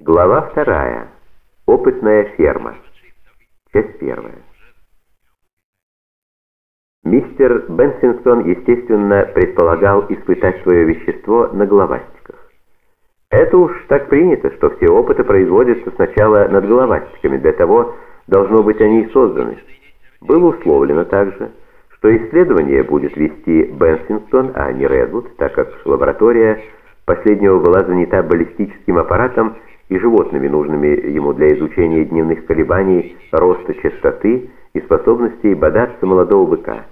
Глава вторая. Опытная ферма. Часть первая. Мистер Бенсингтон, естественно, предполагал испытать свое вещество на головастиках. Это уж так принято, что все опыты производятся сначала над головастиками, для того должно быть они и созданы. Было условлено также, что исследование будет вести Бенсингтон, а не Редвуд, так как лаборатория последнего была занята баллистическим аппаратом и животными, нужными ему для изучения дневных колебаний роста частоты и способностей бодаться молодого быка.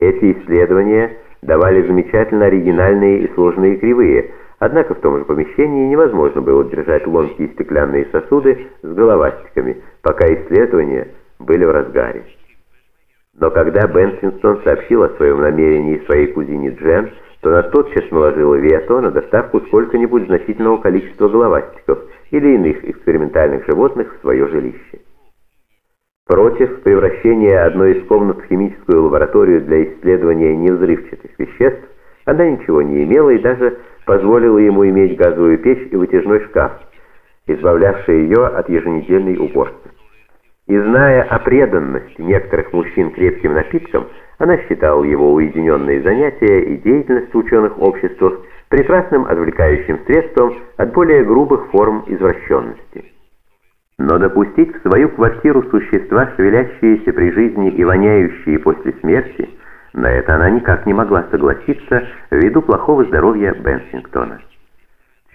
Эти исследования давали замечательно оригинальные и сложные кривые, однако в том же помещении невозможно было держать ломкие стеклянные сосуды с головастиками, пока исследования были в разгаре. Но когда Бенсинстон сообщил о своем намерении своей кузине Джен, то она тотчас наложила вето на доставку сколько-нибудь значительного количества головастиков или иных экспериментальных животных в свое жилище. Против превращения одной из комнат в химическую лабораторию для исследования невзрывчатых веществ она ничего не имела и даже позволила ему иметь газовую печь и вытяжной шкаф, избавлявший ее от еженедельной уборки. И зная о преданности некоторых мужчин крепким напиткам, она считала его уединенные занятия и деятельность в ученых обществах прекрасным отвлекающим средством от более грубых форм извращенности. Но допустить в свою квартиру существа, шевелящиеся при жизни и воняющие после смерти, на это она никак не могла согласиться ввиду плохого здоровья Бенсингтона.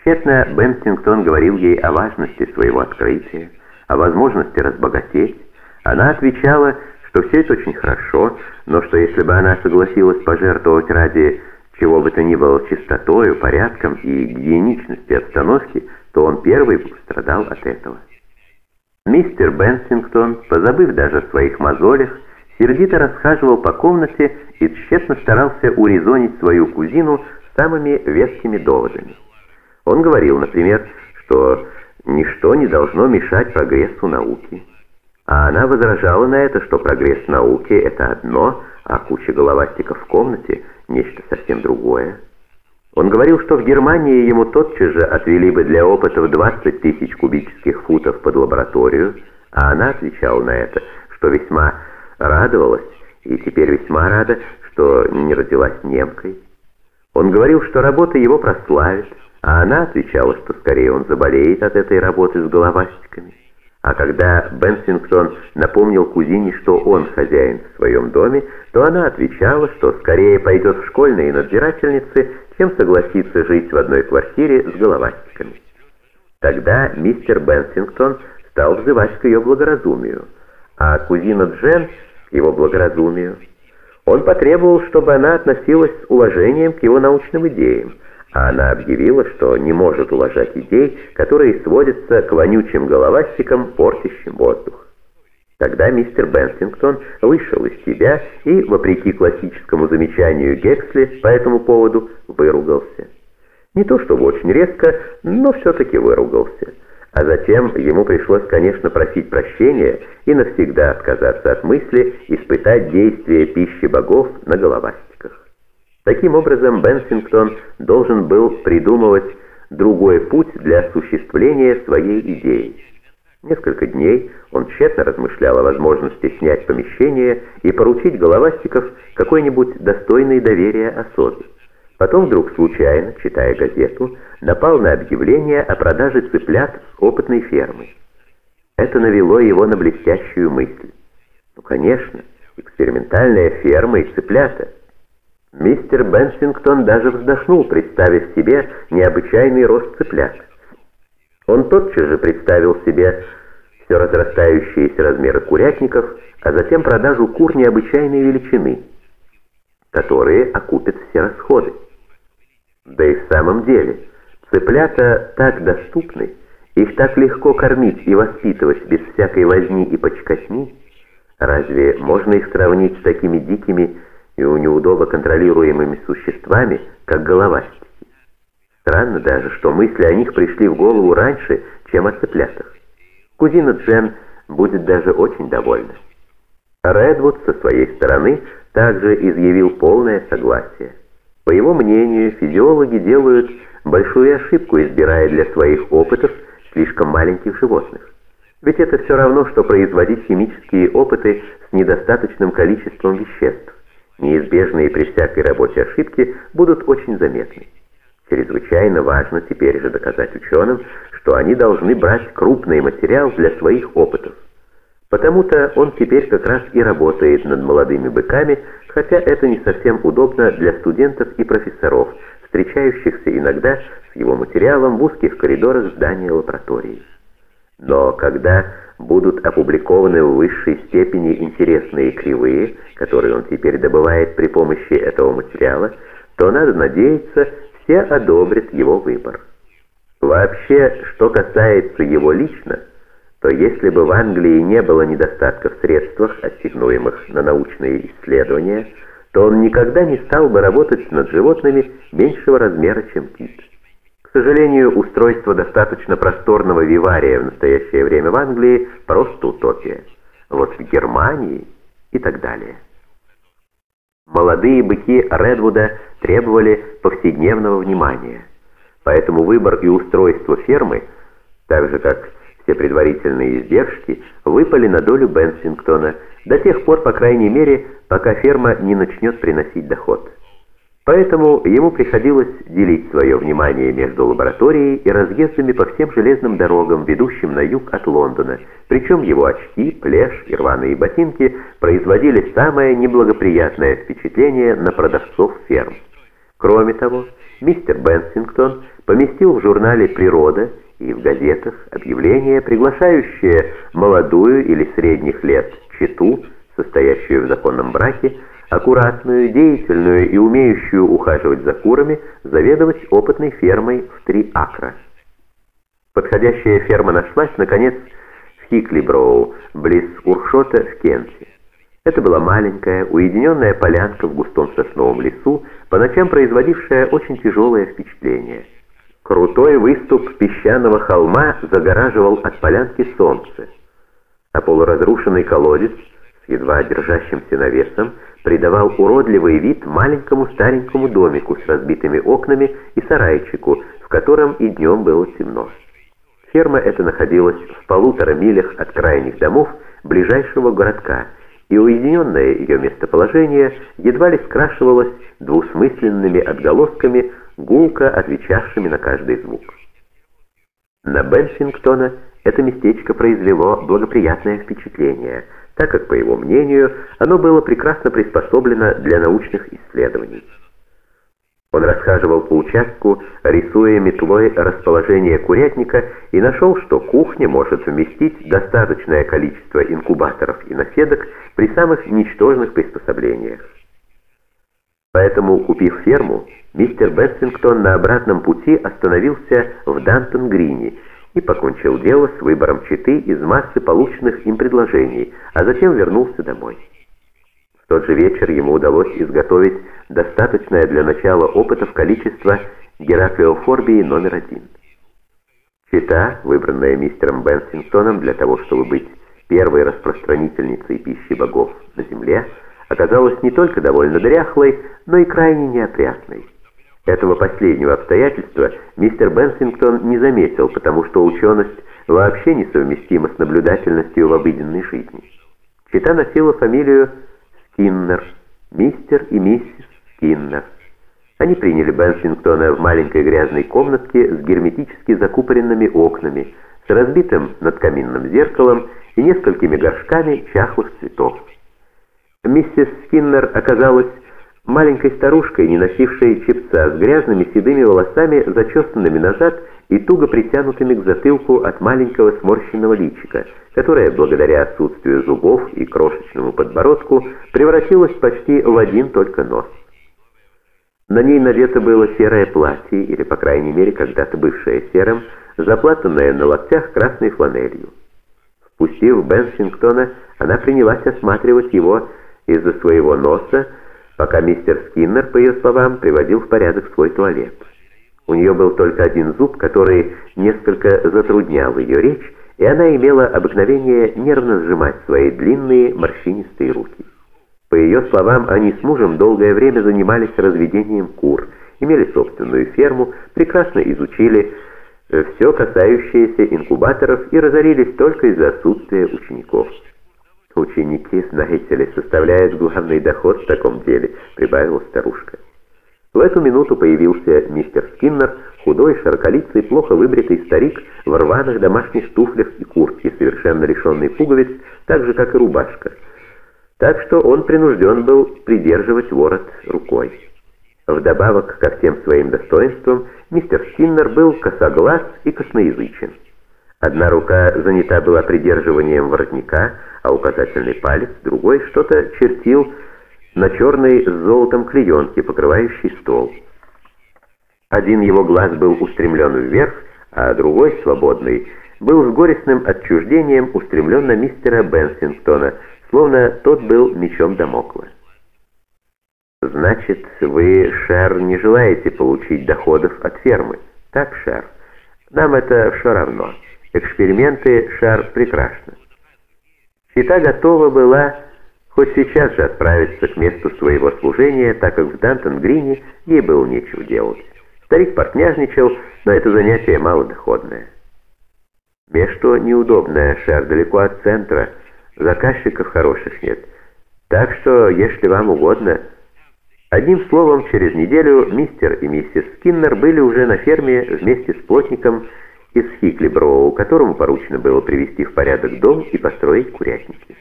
Тщетно Бенсингтон говорил ей о важности своего открытия, о возможности разбогатеть. Она отвечала, что все это очень хорошо, но что если бы она согласилась пожертвовать ради чего бы то ни было чистотою, порядком и гигиеничности обстановки, то он первый пострадал от этого. Мистер Бенсингтон, позабыв даже о своих мозолях, сердито расхаживал по комнате и тщетно старался урезонить свою кузину самыми вескими доводами. Он говорил, например, что ничто не должно мешать прогрессу науки. А она возражала на это, что прогресс науки – это одно, а куча головастиков в комнате – нечто совсем другое. Он говорил, что в Германии ему тотчас же отвели бы для опытов 20 тысяч кубических футов под лабораторию, а она отвечала на это, что весьма радовалась и теперь весьма рада, что не родилась немкой. Он говорил, что работа его прославит, а она отвечала, что скорее он заболеет от этой работы с головастиками. А когда Бенсингтон напомнил кузине, что он хозяин в своем доме, то она отвечала, что скорее пойдет в школьные надзирательницы, чем согласится жить в одной квартире с головастиками. Тогда мистер Бенсингтон стал взывать к ее благоразумию, а кузина Джен — к его благоразумию. Он потребовал, чтобы она относилась с уважением к его научным идеям, а она объявила, что не может уважать идей, которые сводятся к вонючим головастикам, портящим воздух. Тогда мистер Бенсингтон вышел из себя и, вопреки классическому замечанию Гексли по этому поводу, выругался. Не то чтобы очень резко, но все-таки выругался. А затем ему пришлось, конечно, просить прощения и навсегда отказаться от мысли испытать действие пищи богов на головастиках. Таким образом, Бенсингтон должен был придумывать другой путь для осуществления своей идеи. Несколько дней он тщетно размышлял о возможности снять помещение и поручить головастиков какой-нибудь достойной доверия особе. Потом вдруг случайно, читая газету, напал на объявление о продаже цыплят с опытной фермы. Это навело его на блестящую мысль. Ну, конечно, экспериментальная ферма и цыплята – Мистер Бенсингтон даже вздохнул, представив себе необычайный рост цыплят. Он тотчас же представил себе все разрастающиеся размеры курятников, а затем продажу кур необычайной величины, которые окупят все расходы. Да и в самом деле, цыплята так доступны, их так легко кормить и воспитывать без всякой возни и почкотни, разве можно их сравнить с такими дикими и у неудобно контролируемыми существами, как головастики. Странно даже, что мысли о них пришли в голову раньше, чем о цыплятах. Кузина Джен будет даже очень довольна. Редвуд со своей стороны также изъявил полное согласие. По его мнению, физиологи делают большую ошибку, избирая для своих опытов слишком маленьких животных. Ведь это все равно, что производить химические опыты с недостаточным количеством веществ. Неизбежные при всякой работе ошибки будут очень заметны. Чрезвычайно важно теперь же доказать ученым, что они должны брать крупный материал для своих опытов. Потому-то он теперь как раз и работает над молодыми быками, хотя это не совсем удобно для студентов и профессоров, встречающихся иногда с его материалом в узких коридорах здания лаборатории. Но когда будут опубликованы в высшей степени интересные кривые, которые он теперь добывает при помощи этого материала, то, надо надеяться, все одобрят его выбор. Вообще, что касается его лично, то если бы в Англии не было недостатка в средствах, ассигнуемых на научные исследования, то он никогда не стал бы работать над животными меньшего размера, чем кит. К сожалению, устройство достаточно просторного вивария в настоящее время в Англии просто утопия. Вот в Германии и так далее. Молодые быки Редвуда требовали повседневного внимания. Поэтому выбор и устройство фермы, так же как все предварительные издержки, выпали на долю Бенсингтона до тех пор, по крайней мере, пока ферма не начнет приносить доход. Поэтому ему приходилось делить свое внимание между лабораторией и разъездами по всем железным дорогам, ведущим на юг от Лондона, причем его очки, плешь и рваные ботинки производили самое неблагоприятное впечатление на продавцов ферм. Кроме того, мистер Бенсингтон поместил в журнале «Природа» и в газетах объявление, приглашающее молодую или средних лет читу, состоящую в законном браке, аккуратную, деятельную и умеющую ухаживать за курами, заведовать опытной фермой в три акра. Подходящая ферма нашлась, наконец, в Хиклиброу, близ Уршота в Кенте. Это была маленькая, уединенная полянка в густом сосновом лесу, по ночам производившая очень тяжелое впечатление. Крутой выступ песчаного холма загораживал от полянки солнце, а полуразрушенный колодец с едва держащимся навесом придавал уродливый вид маленькому старенькому домику с разбитыми окнами и сарайчику, в котором и днем было темно. Ферма эта находилась в полутора милях от крайних домов ближайшего городка, и уединенное ее местоположение едва ли скрашивалось двусмысленными отголосками, гулко отвечавшими на каждый звук. На Бенсингтона это местечко произвело благоприятное впечатление – так как, по его мнению, оно было прекрасно приспособлено для научных исследований. Он расхаживал по участку, рисуя метлой расположение курятника, и нашел, что кухня может вместить достаточное количество инкубаторов и наседок при самых ничтожных приспособлениях. Поэтому, купив ферму, мистер Бессингтон на обратном пути остановился в Дантон-Грине и покончил дело с выбором читы из массы полученных им предложений, а затем вернулся домой. В тот же вечер ему удалось изготовить достаточное для начала опытов количество гераклеофорбии номер один. Чита, выбранная мистером Бенсингтоном для того, чтобы быть первой распространительницей пищи богов на земле, оказалась не только довольно дряхлой, но и крайне неопрятной. Этого последнего обстоятельства мистер Бенсингтон не заметил, потому что ученость вообще несовместима с наблюдательностью в обыденной жизни. Чита носила фамилию Скиннер, мистер и миссис Скиннер. Они приняли Бенсингтона в маленькой грязной комнатке с герметически закупоренными окнами, с разбитым над каминным зеркалом и несколькими горшками чахлых цветов. Миссис Скиннер оказалась маленькой старушкой, не носившей чепца, с грязными седыми волосами, зачесанными назад и туго притянутыми к затылку от маленького сморщенного личика, которое, благодаря отсутствию зубов и крошечному подбородку, превратилось почти в один только нос. На ней надето было серое платье, или, по крайней мере, когда-то бывшее серым, заплатанное на локтях красной фланелью. Впустив Бенсингтона, она принялась осматривать его из-за своего носа, пока мистер Скиннер, по ее словам, приводил в порядок свой туалет. У нее был только один зуб, который несколько затруднял ее речь, и она имела обыкновение нервно сжимать свои длинные морщинистые руки. По ее словам, они с мужем долгое время занимались разведением кур, имели собственную ферму, прекрасно изучили все касающиеся инкубаторов и разорились только из-за отсутствия учеников. «Ученики, знаете ли, составляют главный доход в таком деле», — прибавила старушка. В эту минуту появился мистер Скиннер, худой, широколицый, плохо выбритый старик в рваных домашних туфлях и куртке, совершенно лишенный пуговиц, так же, как и рубашка. Так что он принужден был придерживать ворот рукой. Вдобавок ко всем своим достоинствам, мистер Скиннер был косоглаз и косноязычен. Одна рука занята была придерживанием воротника, а указательный палец, другой что-то чертил на черной с золотом клеенке, покрывающей стол. Один его глаз был устремлен вверх, а другой, свободный, был с горестным отчуждением устремлен на мистера Бенсингтона, словно тот был мечом Дамокла. «Значит, вы, Шер, не желаете получить доходов от фермы?» «Так, Шер. Нам это все равно. Эксперименты, Шер, прекрасно». Чита готова была хоть сейчас же отправиться к месту своего служения, так как в Дантон-Грине ей было нечего делать. Старик портняжничал, но это занятие малодоходное. Место неудобное, Шер, далеко от центра, заказчиков хороших нет. Так что, если вам угодно... Одним словом, через неделю мистер и миссис Скиннер были уже на ферме вместе с плотником из Хиклиброу, которому поручено было привести в порядок дом и построить курятники.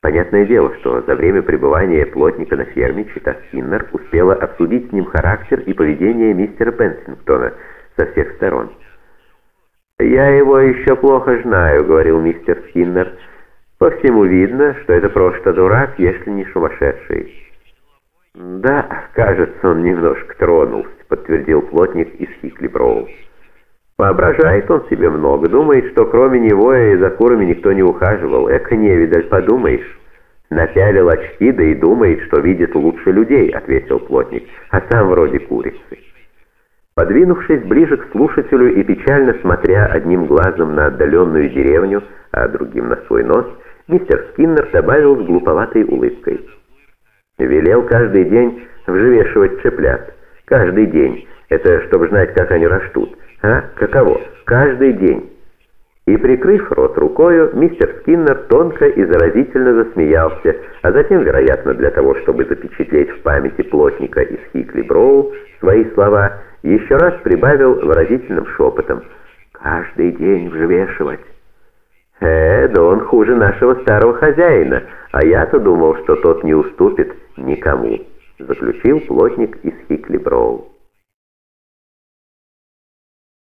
Понятное дело, что за время пребывания плотника на ферме Чита Скиннер успела обсудить с ним характер и поведение мистера Пенсингтона со всех сторон. «Я его еще плохо знаю», — говорил мистер Скиннер. «По всему видно, что это просто дурак, если не сумасшедший». «Да, кажется, он немножко тронулся», — подтвердил плотник из Хикли Броу. «Воображает он себе много, думает, что кроме него и за курами никто не ухаживал. Эко невидаль, подумаешь». «Напялил очки, да и думает, что видит лучше людей», — ответил плотник, «а сам вроде курицы». Подвинувшись ближе к слушателю и печально смотря одним глазом на отдаленную деревню, а другим на свой нос, мистер Скиннер добавил с глуповатой улыбкой — Велел каждый день взвешивать цыплят. Каждый день. Это чтобы знать, как они растут. А? Каково? Каждый день. И, прикрыв рот рукою, мистер Скиннер тонко и заразительно засмеялся, а затем, вероятно, для того, чтобы запечатлеть в памяти плотника из Хикли Броу свои слова, еще раз прибавил выразительным шепотом «Каждый день взвешивать». «Э, да он хуже нашего старого хозяина, а я-то думал, что тот не уступит никому», заключил плотник из Хикли Броу.